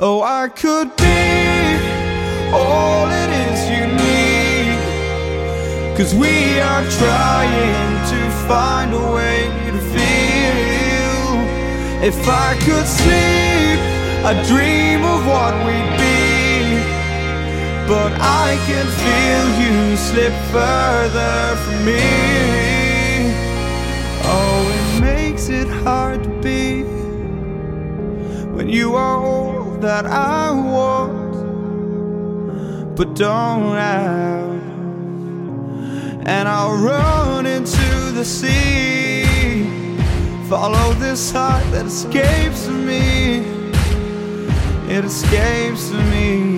Oh, I could be all it is you need. Cause we are trying to find a way to feel. If I could sleep, I'd dream of what we'd be. But I can feel you slip further from me. Oh, it makes it hard to be when you are all that I want, but don't have. And I'll run into the sea, follow this heart that escapes me. It escapes me,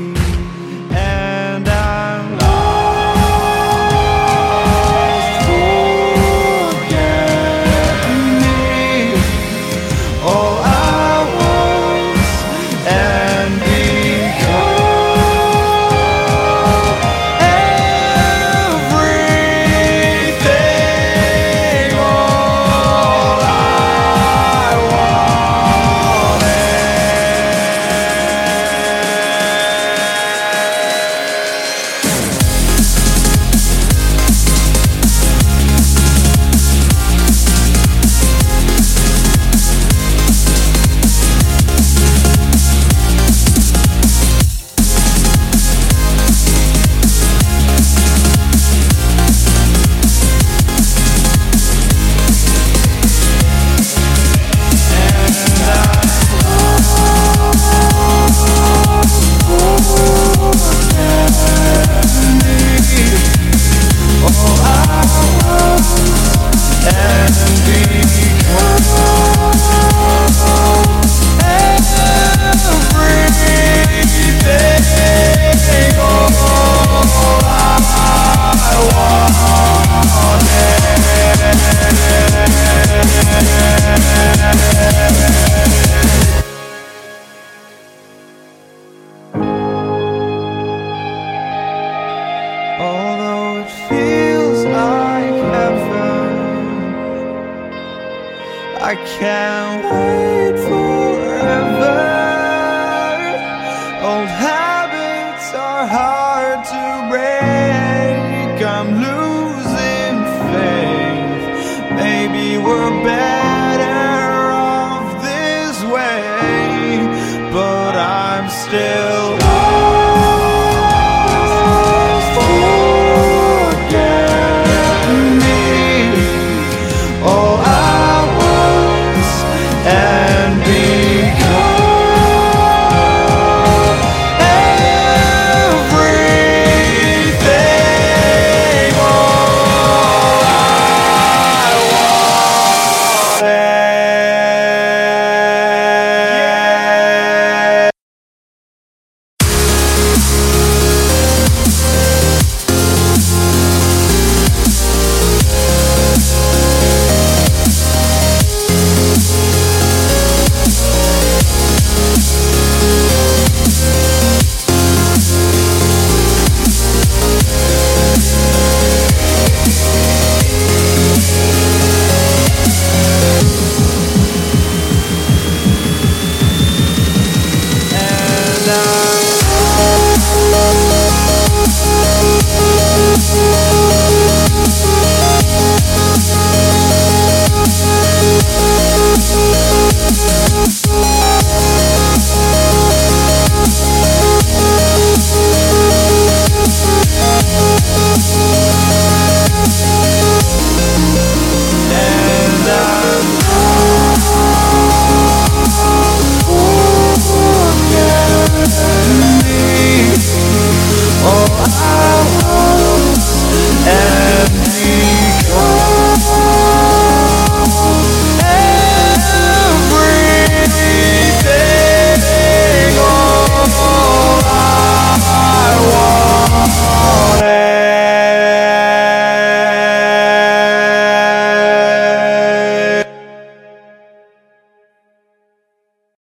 I can't wait forever. Old habits are hard to break. I'm losing faith. Maybe we're better off this way, but I'm still. And become I